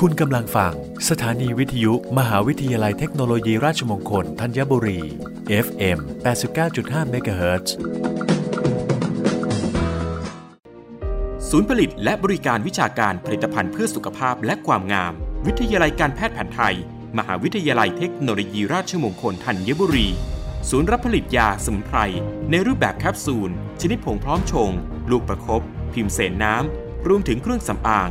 คุณกำลังฟัง สถานีวิทยุ มหาวิทยาลัยเทคโนโลยีราชมงคลธัญบุรี FM 89.5 MHz ศูนย์ผลิตและบริการวิชาการผลิตภัณฑ์เพื่อสุขภาพและความงาม วิทยาลัยการแพทย์แผนไทย มหาวิทยาลัยเทคโนโลยีราชมงคลธัญบุรี ศูนย์รับผลิตยาสมุนไพร ในรูปแบบแคปซูล ชนิดผงพร้อมชง ลูกประคบพิมพ์เสนน้ำ รวมถึงเครื่องสำอาง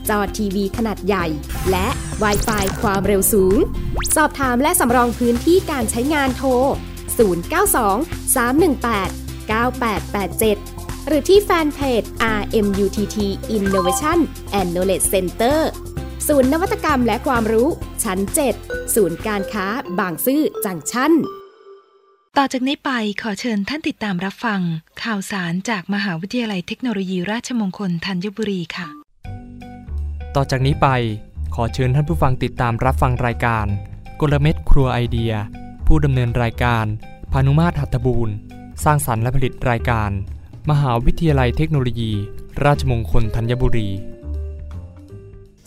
จอทีวีขนาดใหญ่ และ Wi-Fi ความเร็วสูง สอบถามและสำรองพื้นที่การใช้งานโทร 092 318 9887 หรือที่แฟนเพจ RMUTT Innovation and Knowledge Center ศูนย์นวัตกรรมและความรู้ ชั้น 7 ศูนย์การค้าบางซื่อจังชั้น ต่อจากนี้ไปขอเชิญท่านติดตามรับฟัง ข่าวสารจากมหาวิทยาลัยเทคโนโลยีราชมงคลธัญบุรีค่ะ ต่อจากนี้ไปขอเชิญท่านผู้ฟังติดตามรับฟังรายการกลเม็ดครัวไอเดีย ผู้ดำเนินรายการพานุมาตรหัตถบูรณ์ สร้างสรรค์และผลิตรายการ มหาวิทยาลัยเทคโนโลยี ราชมงคลธัญบุรี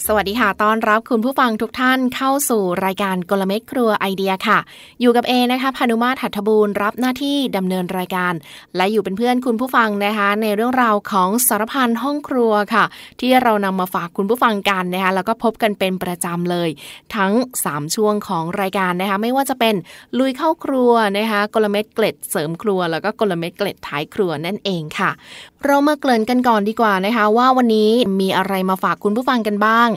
สวัสดีค่ะ ต้อนรับคุณผู้ฟังทุกท่านเข้าสู่รายการกลเม็ดครัวไอเดียค่ะ อยู่กับเอนะคะพานุมาตรหัตถบูรณ์รับหน้าที่ดำเนินรายการ และอยู่เป็นเพื่อนคุณผู้ฟังนะคะ ในเรื่องราวของสารพันห้องครัวค่ะ ที่เรานำมาฝากคุณผู้ฟังกันนะคะแล้วก็พบกันเป็นประจำเลย ทั้ง 3 ช่วงของรายการนะคะไม่ว่าจะเป็นลุยเข้าครัวนะคะกลเม็ดเกล็ดเสริมครัว แล้วก็กลเม็ดเกล็ดท้ายครัวนั่นเองค่ะ เรามาเกริ่นกันก่อนดีกว่านะคะ ว่าวันนี้มีอะไรมาฝากคุณผู้ฟังกันบ้าง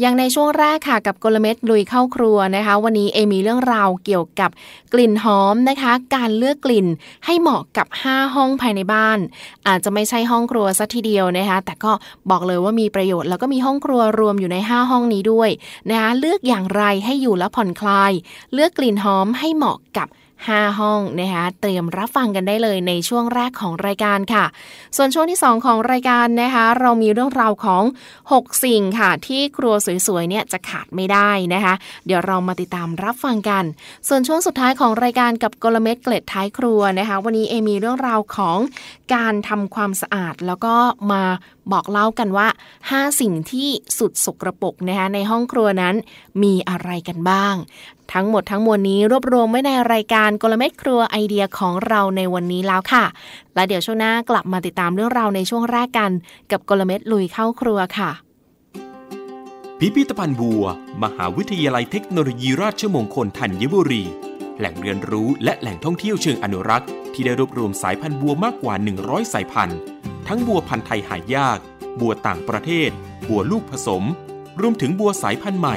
อย่างในช่วงแรกค่ะกับกลเม็ดลุยเข้าครัวนะคะ วันนี้เอมีเรื่องราวเกี่ยวกับกลิ่นหอมนะคะ การเลือกกลิ่นให้เหมาะกับ 5 ห้องภายในบ้าน อาจจะไม่ใช่ห้องครัวซะทีเดียวนะคะ แต่ก็บอกเลยว่ามีประโยชน์ แล้วก็มีห้องครัวรวมอยู่ใน 5 ห้องนี้ด้วยนะคะเลือกอย่างไรให้อยู่และผ่อนคลาย เลือกกลิ่นหอมให้เหมาะกับ 5 ห้องนะคะเตรียมรับฟังกันได้เลยในช่วงแรกของรายการค่ะ ส่วนช่วงที่ 2 ของรายการนะคะ เรามีเรื่องราวของ 6 สิ่งค่ะ ที่ครัวสวยๆเนี่ยจะขาดไม่ได้นะคะ เดี๋ยวเรามาติดตามรับฟังกัน ส่วนช่วงสุดท้ายของรายการกับกลเม็ดเกล็ดท้ายครัวนะคะ วันนี้เอมีเรื่องราวของการทำความสะอาดแล้วก็มาบอกเล่ากันว่า 5 สิ่งที่สุดสกรปรกนะคะในห้องครัวนั้นมีอะไรกันบ้าง ทั้งหมดทั้งมวลนี้รวบรวมไว้ในรายการกลเม็ดครัวไอเดียของเราในวันนี้แล้วค่ะ และเดี๋ยวช่วงหน้ากลับมาติดตามเรื่องราวในช่วงแรกกัน กับกลเม็ดลุยเข้าครัวค่ะ พิพิธภัณฑ์บัว มหาวิทยาลัยเทคโนโลยีราชมงคลธัญบุรี แหล่งเรียนรู้และแหล่งท่องเที่ยวเชิงอนุรักษ์ที่ได้รวบรวมสายพันธุ์บัวมากกว่า 100 สายพันธุ์ทั้งบัวพันธุ์ไทยหายาก บัวต่างประเทศ บัวลูกผสม รวมถึงบัวสายพันธุ์ใหม่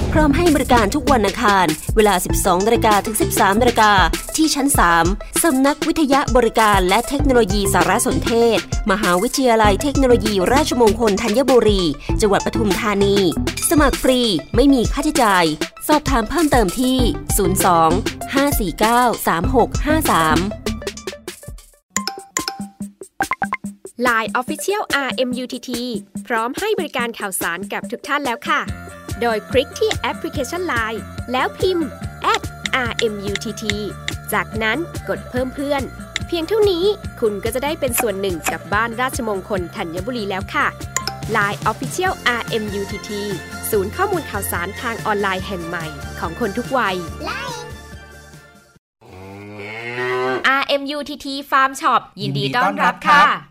พร้อมให้บริการทุกวันอังคาร เวลา 12นาฬิกาถึง 13นาฬิกาที่ชั้น 3 สำนักวิทยาบริการและเทคโนโลยีสารสนเทศ มหาวิทยาลัยเทคโนโลยีราชมงคลธัญบุรี จังหวัดปทุมธานี สมัครฟรี ไม่มีค่าใช้จ่าย สอบถามเพิ่มเติมที่ 02 549 3653 Line Official RMUTT พร้อมให้บริการข่าวสารกับทุกท่านแล้วค่ะ โดยคลิกที่แอปพลิเคชัน Line แล้วพิมพ์ @RMUTT จากนั้นกดเพิ่มเพื่อน เพียงเท่านี้คุณก็จะได้เป็นส่วนหนึ่งกับบ้านราชมงคลธัญบุรีแล้วค่ะ Line Official RMUTT ศูนย์ข้อมูลข่าวสารทางออนไลน์แห่งใหม่ของคนทุกวัย RMUTT Farm Shop ยินดีต้อนรับค่ะ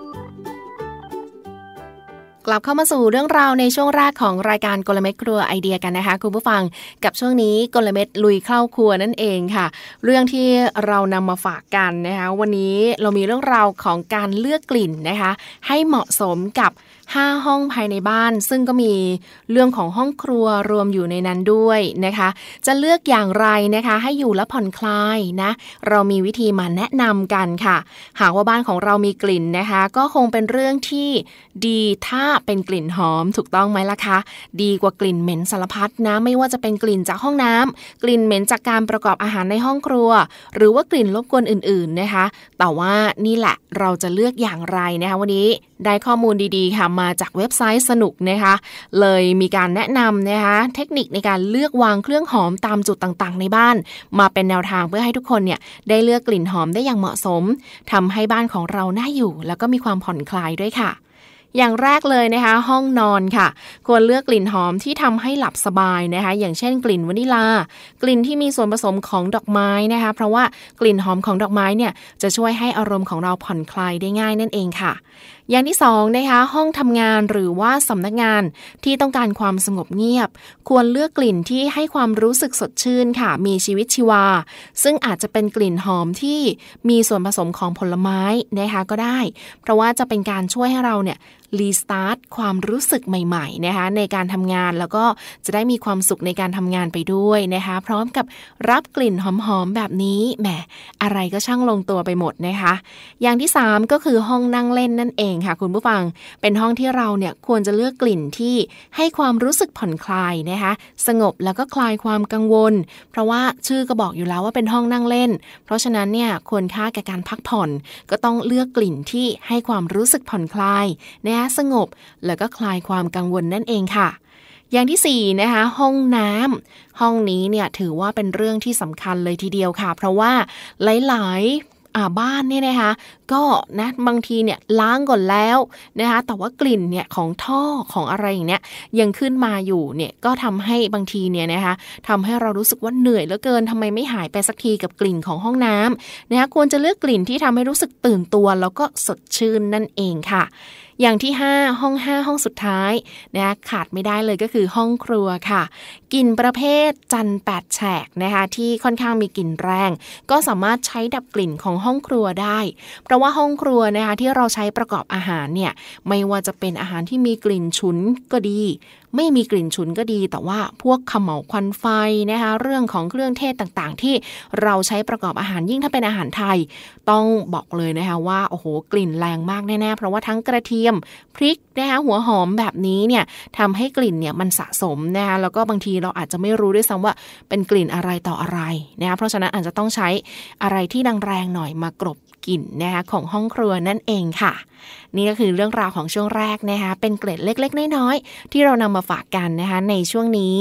กลับเข้ามาสู่เรื่องราวในช่วงแรกของรายการกลเม็ดครัวไอเดียกันนะคะคุณผู้ฟังกับช่วงนี้กลเม็ดลุยเข้าครัวนั่นเองค่ะ เรื่องที่เรานำมาฝากกันนะคะวันนี้เรามีเรื่องราวของการเลือกกลิ่นนะคะ ให้เหมาะสมกับ 5 ห้องภายในบ้าน ซึ่งก็มีเรื่องของห้องครัวรวมอยู่ในนั้นด้วยนะคะ จะเลือกอย่างไรนะคะ ให้อยู่และผ่อนคลายนะ เรามีวิธีมาแนะนำกันค่ะ หากว่าบ้านของเรามีกลิ่นนะคะ ก็คงเป็นเรื่องที่ดีถ้าเป็นกลิ่นหอมถูกต้องไหมล่ะคะ ดีกว่ากลิ่นเหม็นสารพัดนะ ไม่ว่าจะเป็นกลิ่นจากห้องน้ำกลิ่นเหม็นจากการประกอบอาหารในห้องครัว หรือว่ากลิ่นรบกวนอื่น ๆนะคะ แต่ว่านี่แหละเราจะเลือกอย่างไรนะคะ วันนี้ได้ข้อมูลดีๆค่ะมาจากเว็บไซต์สนุกนะคะ เลยมีการแนะนำนะคะ เทคนิคในการเลือกวางเครื่องหอมตามจุดต่างๆ ในบ้าน มาเป็นแนวทางเพื่อให้ทุกคนเนี่ยได้เลือกกลิ่นหอมได้อย่างเหมาะสมทำให้บ้านของเราน่าอยู่ แล้วก็มีความผ่อนคลายด้วยค่ะอย่างแรกเลยนะคะ ห้องนอนค่ะ ควรเลือกกลิ่นหอมที่ทำให้หลับสบายนะคะ อย่างเช่นกลิ่นวานิลา กลิ่นที่มีส่วนผสมของดอกไม้นะคะ เพราะว่ากลิ่นหอมของดอกไม้เนี่ยจะช่วยให้อารมณ์ของเราผ่อนคลายได้ง่ายนั่นเองค่ะ อย่างที่สองนะคะห้องทำงานหรือว่าสำนักงานที่ต้องการความสงบเงียบ ควรเลือกกลิ่นที่ให้ความรู้สึกสดชื่นค่ะ มีชีวิตชีวา ซึ่งอาจจะเป็นกลิ่นหอมที่มีส่วนผสมของผลไม้นะคะก็ได้ เพราะว่าจะเป็นการช่วยให้เราเนี่ย รีสตาร์ทความรู้สึกใหม่ๆนะคะในการทำงานแล้วก็จะได้มีความสุขในการทำงานไปด้วยนะคะพร้อมกับรับกลิ่นหอมๆแบบนี้แหมอะไรก็ช่างลงตัวไปหมดนะคะ อย่างที่ 3 ก็คือห้องนั่งเล่นนั่นเองค่ะ คุณผู้ฟังเป็นห้องที่เราเนี่ยควรจะเลือกกลิ่นที่ให้ความรู้สึกผ่อนคลายนะคะสงบแล้วก็คลายความกังวล เพราะว่าชื่อก็บอกอยู่แล้วว่าเป็นห้องนั่งเล่น เพราะฉะนั้นเนี่ยควรค่าแก่การพักผ่อน ก็ต้องเลือกกลิ่นที่ให้ความรู้สึกผ่อนคลายนะคะสงบ แล้วก็คลายความกังวลนั่นเองค่ะ อย่างที่4นะคะห้องน้ำห้องนี้เนี่ยถือว่าเป็นเรื่องที่สำคัญเลยทีเดียวค่ะ เพราะว่าหลายอ่าบ้านเนี่ยนะคะก็นะบางทีเนี่ยล้างก่อนแล้วนะคะแต่ว่ากลิ่นเนี่ยของท่อของอะไรอย่างเนี้ยยังขึ้นมาอยู่เนี่ยก็ทำให้บางทีเนี่ยนะคะทำให้เรารู้สึกว่าเหนื่อยเหลือเกินทำไมไม่หายไปสักทีกับกลิ่นของห้องน้ำนะคะควรจะเลือกกลิ่นที่ทำให้รู้สึกตื่นตัว แล้วก็สดชื่นนั่นเองค่ะอย่างที่ 5 ห้อง 5 ห้องสุดท้ายนะขาดไม่ได้เลยก็คือห้องครัวค่ะ กลิ่นประเภทจันแปดแฉกนะคะที่ค่อนข้างมีกลิ่นแรง ก็สามารถใช้ดับกลิ่นของห้องครัวได้ เพราะว่าห้องครัวนะคะที่เราใช้ประกอบอาหารเนี่ยไม่ว่าจะเป็นอาหารที่มีกลิ่นฉุนก็ดี ไม่มีกลิ่นฉุนก็ดี แต่ว่าพวกขมเหลาควันไฟนะคะเรื่องของเครื่องเทศต่างๆ ที่เราใช้ประกอบอาหารยิ่งถ้าเป็นอาหารไทย ต้องบอกเลยนะคะว่าโอ้โหกลิ่นแรงมากแน่ๆเพราะว่าทั้งกระเทียมพริกนะคะหัวหอมแบบนี้เนี่ยทำให้กลิ่นเนี่ยมันสะสมนะคะแล้วก็บางทีเราอาจจะไม่รู้ด้วยซ้ำว่าเป็นกลิ่นอะไรต่ออะไรนะคะเพราะฉะนั้นอาจจะต้องใช้อะไรที่แรงๆหน่อยมากรบ กลิ่นนะคะของห้องครัวนั่นเองค่ะ นี่ก็คือเรื่องราวของช่วงแรกนะคะเป็นเกร็ดเล็ก ๆ น้อยๆที่เรานำมาฝากกันนะคะในช่วงนี้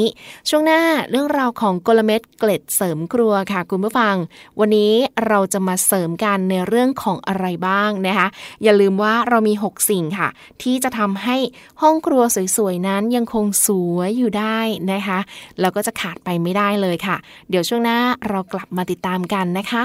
ช่วงหน้าเรื่องราวของกลเม็ดเกล็ดเสริมครัวค่ะคุณผู้ฟัง วันนี้เราจะมาเสริมกันในเรื่องของอะไรบ้างนะคะอย่าลืมว่าเรามี 6 สิ่งค่ะ ที่จะทำให้ห้องครัวสวยๆนั้นยังคงสวยอยู่ได้นะคะแล้วก็จะขาดไปไม่ได้เลยค่ะ เดี๋ยวช่วงหน้าเรากลับมาติดตามกันนะคะ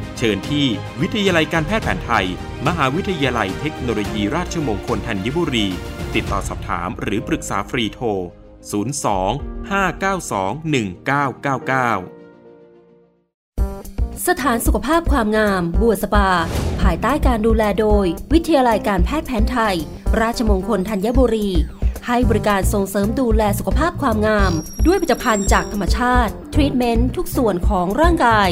เชิญที่วิทยาลัยการแพทย์แผนไทย มหาวิทยาลัยเทคโนโลยีราชมงคลธัญบุรี ติดต่อสอบถามหรือปรึกษาฟรีโทร 02 592 1999สถานสุขภาพความงาม บัวสปา ภายใต้การดูแลโดย วิทยาลัยการแพทย์แผนไทย ราชมงคลธัญบุรี ให้บริการส่งเสริมดูแลสุขภาพความงาม ด้วยผลิตภัณฑ์จากธรรมชาติ ทรีตเมนต์ทุกส่วนของร่างกาย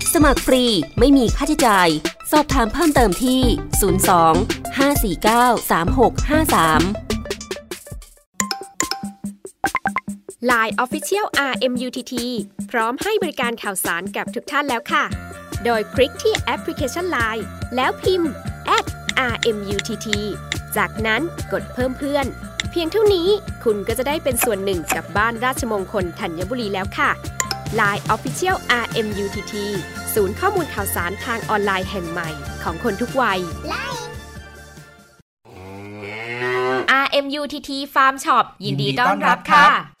สมัครฟรี ไม่มีค่าใช้จ่าย สอบถามเพิ่มเติมที่ 02 549 3653 Line Official RMUTT พร้อมให้บริการข่าวสารกับทุกท่านแล้วค่ะ โดยคลิกที่แอปพลิเคชัน Line แล้วพิมพ์ @RMUTT จากนั้นกดเพิ่มเพื่อน เพียงเท่านี้คุณก็จะได้เป็นส่วนหนึ่งกับบ้านราชมงคลธัญบุรีแล้วค่ะ Line Official RMUTT ศูนย์ข้อมูลข่าวสารทางออนไลน์แห่งใหม่ของคนทุกวัย RMUTT Farm Shop ยินดีต้อนรับค่ะ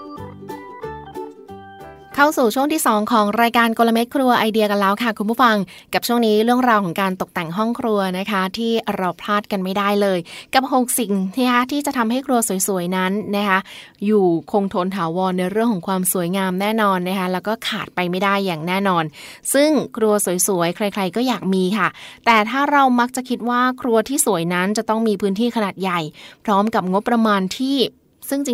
เข้าสู่ช่วงที่ 2 ของรายการกลเม็ดครัวไอเดียกันแล้วค่ะ คุณผู้ฟัง กับช่วงนี้เรื่องราวของการตกแต่งห้องครัวนะคะ ที่เราพลาดกันไม่ได้เลย กับ6สิ่งนะคะที่จะทำให้ครัวสวยๆนั้นนะคะ อยู่คงทนถาวรในเรื่องของความสวยงามแน่นอนนะคะ แล้วก็ขาดไปไม่ได้อย่างแน่นอน ซึ่งครัวสวยๆใคร ๆ ก็อยากมีค่ะ แต่ถ้าเรามักจะคิดว่าครัวที่สวยนั้นจะต้องมีพื้นที่ขนาดใหญ่ พร้อมกับงบประมาณที่ ซึ่งจ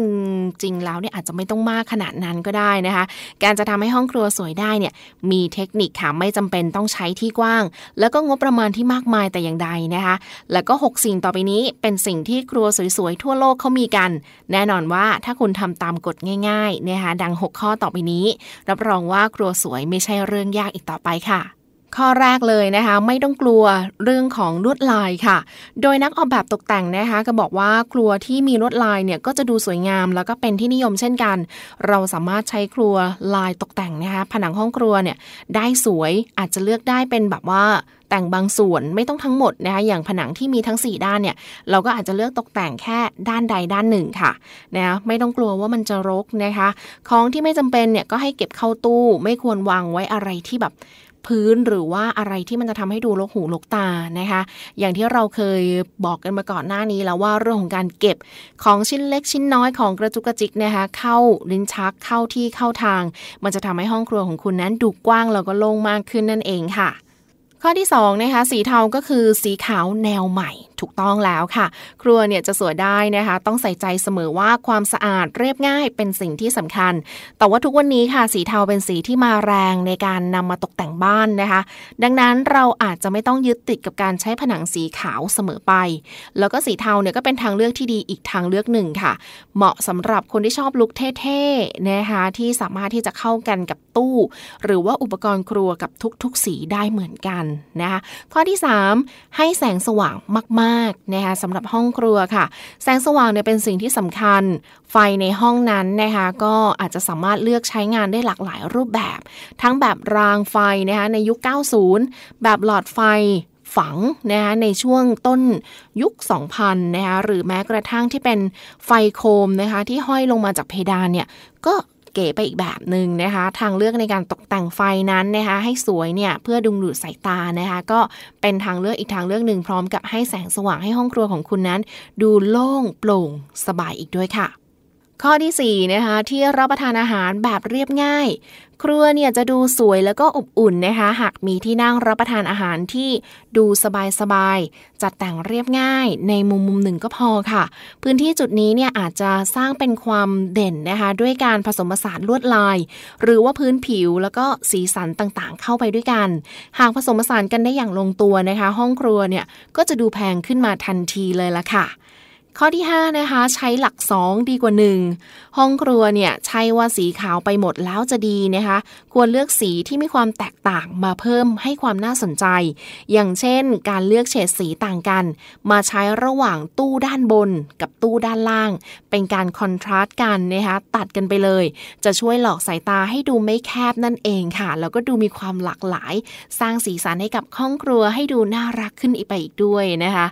ริงๆแล้วเนี่ยอาจจะไม่ต้องมากขนาดนั้นก็ได้นะคะ การจะทำให้ห้องครัวสวยได้เนี่ยมีเทคนิคค่ะไม่จำเป็นต้องใช้ที่กว้าง แล้วก็งบประมาณที่มากมายแต่อย่างใดนะคะ แล้วก็ 6 สิ่งต่อไปนี้เป็นสิ่งที่ครัวสวยๆทั่วโลกเขามีกัน แน่นอนว่าถ้าคุณทำตามกฎง่ายๆนะคะดัง 6 ข้อต่อไปนี้ รับรองว่าครัวสวยไม่ใช่เรื่องยากอีกต่อไปค่ะ ข้อแรกเลยนะคะ ไม่ต้องกลัวเรื่องของลวดลายค่ะ โดยนักออกแบบตกแต่งนะคะ ก็บอกว่าครัวที่มีลวดลายเนี่ยก็จะดูสวยงาม แล้วก็เป็นที่นิยมเช่นกัน เราสามารถใช้ครัวลายตกแต่งนะคะ ผนังห้องครัวเนี่ยได้สวยอาจจะเลือกได้เป็นแบบว่าแต่งบางส่วนไม่ต้องทั้งหมดนะคะอย่างผนังที่มีทั้ง 4 ด้านเนี่ยเราก็อาจจะเลือกตกแต่งแค่ด้านใดด้านหนึ่งค่ะนะไม่ต้องกลัวว่ามันจะรกนะคะ ของที่ไม่จำเป็นเนี่ยก็ให้เก็บเข้าตู้ ไม่ควรวางไว้อะไรที่แบบ พื้นหรือว่าอะไรที่มันจะทำให้ดูลกหูลกตานะคะ อย่างที่เราเคยบอกกันมาก่อนหน้านี้แล้วว่าเรื่องของการเก็บของชิ้นเล็กชิ้นน้อยของกระจุกกระจิกนะคะ เข้าลิ้นชักเข้าที่เข้าทาง มันจะทำให้ห้องครัวของคุณนั้นดูกว้างแล้วก็โล่งมากขึ้นนั่นเองค่ะ ข้อที่2นะคะสีเทาก็คือสีขาวแนวใหม่ ถูกต้องแล้วค่ะ ครัวเนี่ยจะสวยได้นะคะ ต้องใส่ใจเสมอว่าความสะอาดเรียบง่ายเป็นสิ่งที่สำคัญ แต่ว่าทุกวันนี้ค่ะสีเทาเป็นสีที่มาแรงในการนำมาตกแต่งบ้านนะคะ ดังนั้นเราอาจจะไม่ต้องยึดติดกับการใช้ผนังสีขาวเสมอไป แล้วก็สีเทาเนี่ยก็เป็นทางเลือกที่ดีอีกทางเลือกหนึ่งค่ะ เหมาะสำหรับคนที่ชอบลุคเท่ๆนะคะที่สามารถที่จะเข้ากันกับตู้ หรือว่าอุปกรณ์ครัวกับทุกๆ สีได้เหมือนกันนะคะข้อที่ 3 ให้แสงสว่างมากๆนะคะสำหรับห้องครัวค่ะ แสงสว่างเนี่ยเป็นสิ่งที่สำคัญ ไฟในห้องนั้นนะคะก็อาจจะสามารถเลือกใช้งานได้หลากหลายรูปแบบ ทั้งแบบรางไฟนะคะในยุค 90 แบบหลอดไฟฝังนะคะในช่วงต้นยุค 2000นะคะหรือแม้กระทั่งที่เป็นไฟโคมนะคะที่ห้อยลงมาจากเพดานเนี่ยก็ เก๋ไปอีกแบบหนึ่งนะคะ ทางเลือกในการตกแต่งไฟนั้นนะคะ ให้สวยเนี่ยเพื่อดึงดูดสายตานะคะ ก็เป็นทางเลือกอีกทางเลือกหนึ่งพร้อมกับให้แสงสว่างให้ห้องครัวของคุณนั้น ดูโล่งโปร่งสบายอีกด้วยค่ะ ข้อที่4นะคะที่รับประทานอาหารแบบเรียบง่าย ครัวเนี่ยจะดูสวยแล้วก็อบอุ่นนะคะหากมีที่นั่งรับประทานอาหารที่ดูสบายๆจัดแต่งเรียบง่าย ในมุมมุมหนึ่งก็พอค่ะ พื้นที่จุดนี้เนี่ยอาจจะสร้างเป็นความเด่นนะคะด้วยการผสมผสานลวดลาย หรือว่าพื้นผิวแล้วก็สีสันต่างๆ เข้าไปด้วยกัน หากผสมผสานกันได้อย่างลงตัวนะคะ ห้องครัวเนี่ยก็จะดูแพงขึ้นมาทันทีเลยละค่ะ ข้อที่ 5 นะคะ ใช้หลัก 2 ดีกว่า 1 ห้องครัวเนี่ย ใช่ว่าสีขาวไปหมดแล้วจะดีนะคะ ควรเลือกสีที่มีความแตกต่างมาเพิ่มให้ความน่าสนใจ อย่างเช่น การเลือกเฉดสีต่างกัน มาใช้ระหว่างตู้ด้านบนกับตู้ด้านล่าง เป็นการคอนทราสต์กันนะคะตัดกันไปเลย จะช่วยหลอกสายตาให้ดูไม่แคบนั่นเองค่ะ แล้วก็ดูมีความหลากหลาย สร้างสีสันให้กับห้องครัวให้ดูน่ารักขึ้นอีกไปอีกด้วยนะคะ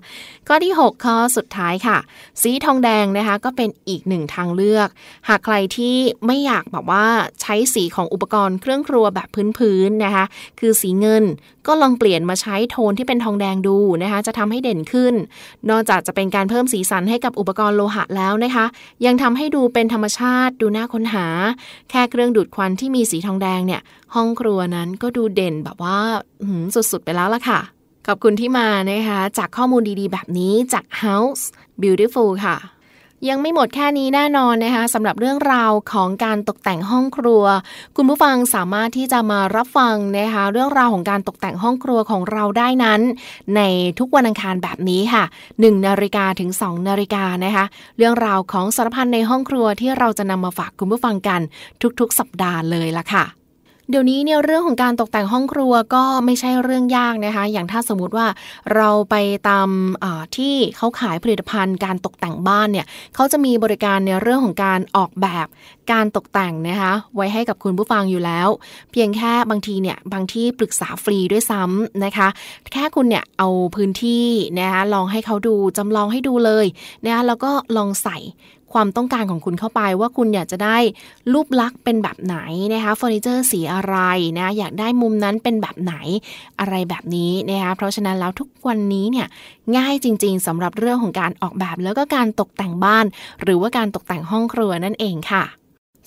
ข้อที่ 6 ข้อสุดท้ายค่ะสีทองแดงนะคะก็เป็นอีกหนึ่งทางเลือก หากใครที่ไม่อยากแบบว่าใช้สีของอุปกรณ์เครื่องครัวแบบพื้นๆนะคะคือสีเงินก็ลองเปลี่ยนมาใช้โทนที่เป็นทองแดงดูนะคะจะทำให้เด่นขึ้น นอกจากจะเป็นการเพิ่มสีสันให้กับอุปกรณ์โลหะแล้วนะคะ ยังทำให้ดูเป็นธรรมชาติดูน่าค้นหา แค่เครื่องดูดควันที่มีสีทองแดงเนี่ยห้องครัวนั้นก็ดูเด่นแบบว่าสุดๆไปแล้วล่ะค่ะ ขอบคุณที่มานะคะ จากข้อมูลดีๆ แบบนี้จาก House Beautiful ค่ะ ยังไม่หมดแค่นี้แน่นอนนะคะสำหรับเรื่องราวของการตกแต่งห้องครัว คุณผู้ฟังสามารถที่จะมารับฟังนะคะเรื่องราวของการตกแต่งห้องครัวของเราได้นั้น ในทุกวันอังคารแบบนี้ค่ะ1นาฬิกาถึง2นาฬิกานะคะเรื่องราวของสารพันในห้องครัวที่เราจะนำมาฝากคุณผู้ฟังกันทุกๆ สัปดาห์เลยละค่ะ เดี๋ยวนี้เนี่ยเรื่องของการตกแต่งห้องครัวก็ไม่ใช่เรื่องยากนะคะ อย่างถ้าสมมติว่าเราไปตามที่เขาขายผลิตภัณฑ์การตกแต่งบ้านเนี่ยเขาจะมีบริการในเรื่องของการออกแบบการตกแต่งนะคะไว้ให้กับคุณผู้ฟังอยู่แล้ว เพียงแค่บางทีเนี่ยบางที่ปรึกษาฟรีด้วยซ้ำนะคะ แค่คุณเนี่ยเอาพื้นที่นะคะลองให้เขาดูจำลองให้ดูเลยนะคะแล้วก็ลองใส่ความต้องการของคุณเข้าไปว่าคุณอยากจะได้รูปลักษณ์เป็นแบบไหนนะคะเฟอร์นิเจอร์สีอะไรนะอยากได้มุมนั้นเป็นแบบไหนอะไรแบบนี้นะคะเพราะฉะนั้นแล้วทุกวันนี้เนี่ยง่ายจริง ๆสำหรับเรื่องของการออกแบบแล้วก็การตกแต่งบ้าน หรือว่าการตกแต่งห้องครัวนั่นเองค่ะ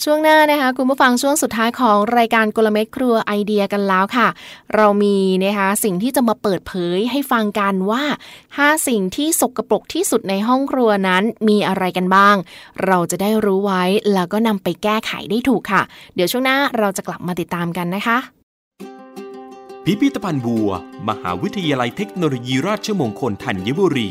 ช่วงหน้านะคะคุณผู้ฟังช่วงสุดท้ายของรายการกลเม็ดครัวไอเดียกันแล้วค่ะ เรามีนะคะสิ่งที่จะมาเปิดเผยให้ฟังกันว่า 5 สิ่งที่สกรปรกที่สุดในห้องครัวนั้นมีอะไรกันบ้าง เราจะได้รู้ไว้แล้วก็นำไปแก้ไขได้ถูกค่ะ เดี๋ยวช่วงหน้าเราจะกลับมาติดตามกันนะคะ พิพิธภัณฑ์บัว มหาวิทยาลัยเทคโนโลยีราชมงคลธัญบุรี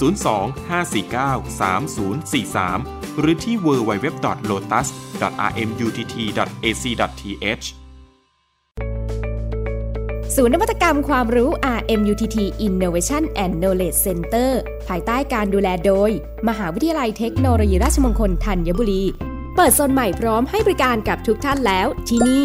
02-549-3043 หรือที่ www.lotus.rmutt.ac.th ศูนย์นวัตกรรมความรู้ RMUTT Innovation and Knowledge Center ภายใต้การดูแลโดย มหาวิทยาลัยเทคโนโลยีราชมงคลธัญบุรี เปิดโซนใหม่พร้อมให้บริการกับทุกท่านแล้วที่นี่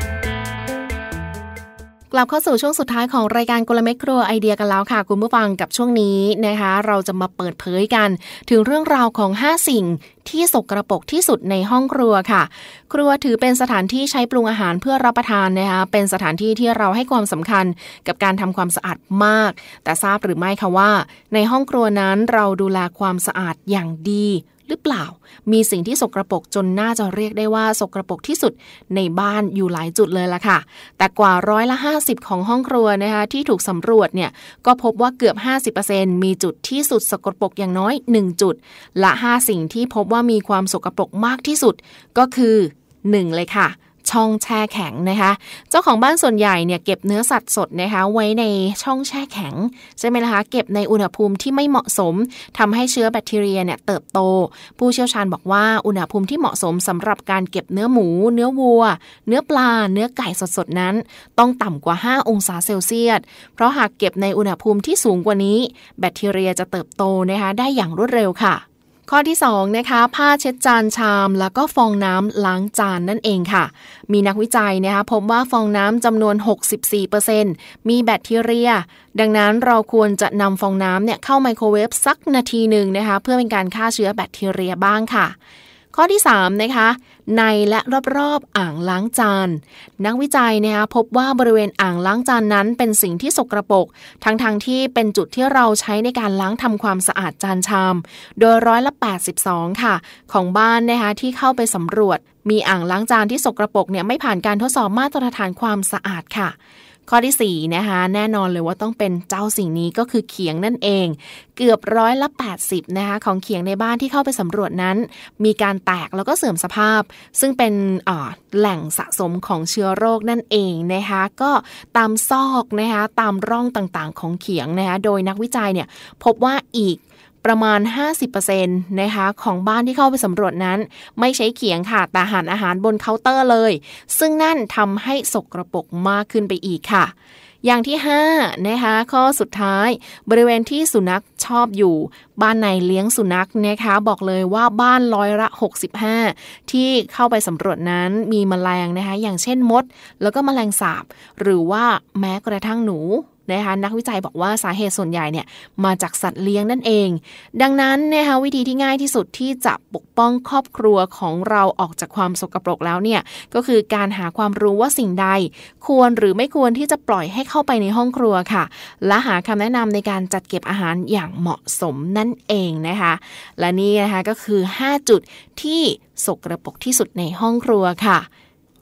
1991 กลับเข้าสู่ช่วงสุดท้ายของรายการกลเม็ดครัวไอเดียกันแล้วค่ะ คุณผู้ฟังกับช่วงนี้นะคะ เราจะมาเปิดเผยกัน ถึงเรื่องราวของ 5 สิ่งที่สกรปรกที่สุดในห้องครัวค่ะ ครัวถือเป็นสถานที่ใช้ปรุงอาหารเพื่อรับประทานนะคะ เป็นสถานที่ที่เราให้ความสำคัญกับการทำความสะอาดมาก แต่ทราบหรือไม่คะว่า ในห้องครัวนั้นเราดูแลความสะอาดอย่างดี หรือเปล่า มีสิ่งที่สกรปรกจนน่าจะเรียกได้ว่าสกรปรกที่สุดในบ้านอยู่หลายจุดเลยล่ะค่ะ แต่กว่าร้อยละ 50 ของห้องครัวนะคะที่ถูกสำรวจเนี่ยก็พบว่าเกือบ 50%มีจุดที่สุดสกรปรกอย่างน้อย 1 จุด และ 5 สิ่งที่พบว่ามีความสกรปรกมากที่สุดก็คือ 1 เลยค่ะ ช่องแช่แข็งนะคะ เจ้าของบ้านส่วนใหญ่เนี่ยเก็บเนื้อสัตว์สดนะคะไว้ในช่องแช่แข็งใช่ไหมล่ะคะ เก็บในอุณหภูมิที่ไม่เหมาะสมทำให้เชื้อแบคทีเรียเนี่ยเติบโต ผู้เชี่ยวชาญบอกว่าอุณหภูมิที่เหมาะสมสำหรับการเก็บเนื้อหมู เนื้อวัว เนื้อปลา เนื้อไก่สดๆนั้น ต้องต่ำกว่า 5 องศาเซลเซียส เพราะหากเก็บในอุณหภูมิที่สูงกว่านี้ แบคทีเรียจะเติบโตนะคะได้อย่างรวดเร็วค่ะ ข้อที่2นะคะผ้าเช็ดจานชาม แล้วก็ฟองน้ำล้างจานนั่นเองค่ะ มีนักวิจัยนะคะพบว่าฟองน้ำจำนวน 64%มีแบคทีเรีย ดังนั้นเราควรจะนำฟองน้ำเนี่ยเข้าไมโครเวฟสักนาทีหนึ่งนะคะเพื่อเป็นการฆ่าเชื้อแบคทีเรียบ้างค่ะ ข้อที่3นะคะในและรอบๆอ่างล้างจาน นักวิจัยนะคะพบว่าบริเวณอ่างล้างจานนั้นเป็นสิ่งที่สกรปรกทั้งๆทที่เป็นจุดที่เราใช้ในการล้างทำความสะอาดจานชาม โดยร้อยละ82 ค่ะ ของบ้านนะคะที่เข้าไปสำรวจ มีอ่างล้างจานที่สกรปรกเนี่ยไม่ผ่านการทดสอบมาตรฐานความสะอาดค่ะ ข้อที่4นะคะแน่นอนเลยว่าต้องเป็นเจ้าสิ่งนี้ก็คือเขียงนั่นเอง เกือบร้อยละ 80นะคะของเขียงในบ้านที่เข้าไปสำรวจนั้น มีการแตกแล้วก็เสื่อมสภาพ ซึ่งเป็นแหล่งสะสมของเชื้อโรคนั่นเองนะคะก็ตามซอกนะคะตามร่องต่างๆ ของเขียงนะคะโดยนักวิจัยเนี่ยพบว่าอีก ประมาณ 50%นะคะของบ้านที่เข้าไปสำรวจนั้น ไม่ใช้เขียงค่ะแต่หันอาหารบนเคาน์เตอร์เลย ซึ่งนั่นทำให้สกรปรกมากขึ้นไปอีกค่ะ อย่างที่5นะคะข้อสุดท้ายบริเวณที่สุนัขชอบอยู่ บ้านในเลี้ยงสุนัขนะคะบอกเลยว่าบ้านร้อยละ 65 ที่เข้าไปสำรวจนั้นมีแมลงนะคะอย่างเช่นมด แล้วก็แมลงสาบ หรือว่าแม้กระทั่งหนูนะคะนักวิจัยบอกว่าสาเหตุส่วนใหญ่เนี่ยมาจากสัตว์เลี้ยงนั่นเอง ดังนั้นนะคะวิธีที่ง่ายที่สุดที่จะปกป้องครอบครัวของเราออกจากความสกปรกแล้วเนี่ยก็คือการหาความรู้ว่าสิ่งใด ควรหรือไม่ควรที่จะปล่อยให้เข้าไปในห้องครัวค่ะ และหาคำแนะนำในการจัดเก็บอาหารอย่างเหมาะสมนั่นเองนะคะและนี่นะคะก็คือ 5 จุดที่สกรปรกที่สุดในห้องครัวค่ะ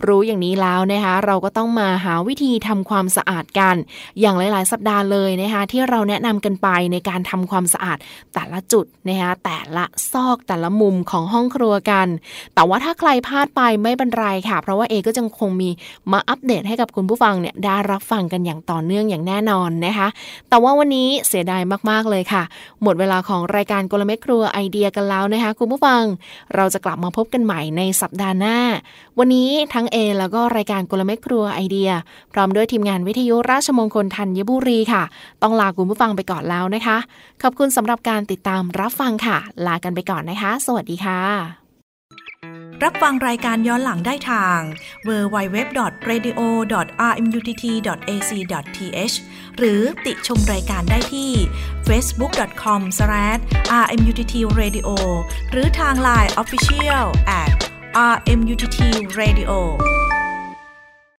รู้อย่างนี้แล้วนะคะเราก็ต้องมาหาวิธีทำความสะอาดกัน อย่างหลาย ๆ สัปดาห์เลยนะคะที่เราแนะนำกันไปในการทำความสะอาดแต่ละจุดนะคะแต่ละซอกแต่ละมุมของห้องครัวกัน แต่ว่าถ้าใครพลาดไปไม่เป็นไรค่ะ เพราะว่าเอก็จะคงมีมาอัปเดตให้กับคุณผู้ฟังเนี่ยได้รับฟังกันอย่างต่อเนื่องอย่างแน่นอนนะคะ แต่ว่าวันนี้เสียดายมาก ๆ เลยค่ะ หมดเวลาของรายการกลเม็ดครัวไอเดียกันแล้วนะคะคุณผู้ฟัง เราจะกลับมาพบกันใหม่ในสัปดาห์หน้า วันนี้ทั้งเอ แล้วก็รายการกลเม็ดครัวไอเดีย พร้อมด้วยทีมงานวิทยุราชมงคลธัญบุรีค่ะ ต้องลาคุณผู้ฟังไปก่อนแล้วนะคะ ขอบคุณสำหรับการติดตามรับฟังค่ะ ลากันไปก่อนนะคะ สวัสดีค่ะ รับฟังรายการย้อนหลังได้ทาง www.radio.rmutt.ac.th หรือติชมรายการได้ที่ facebook.com/rmuttradio หรือทาง Line Official@ RMUTT Radio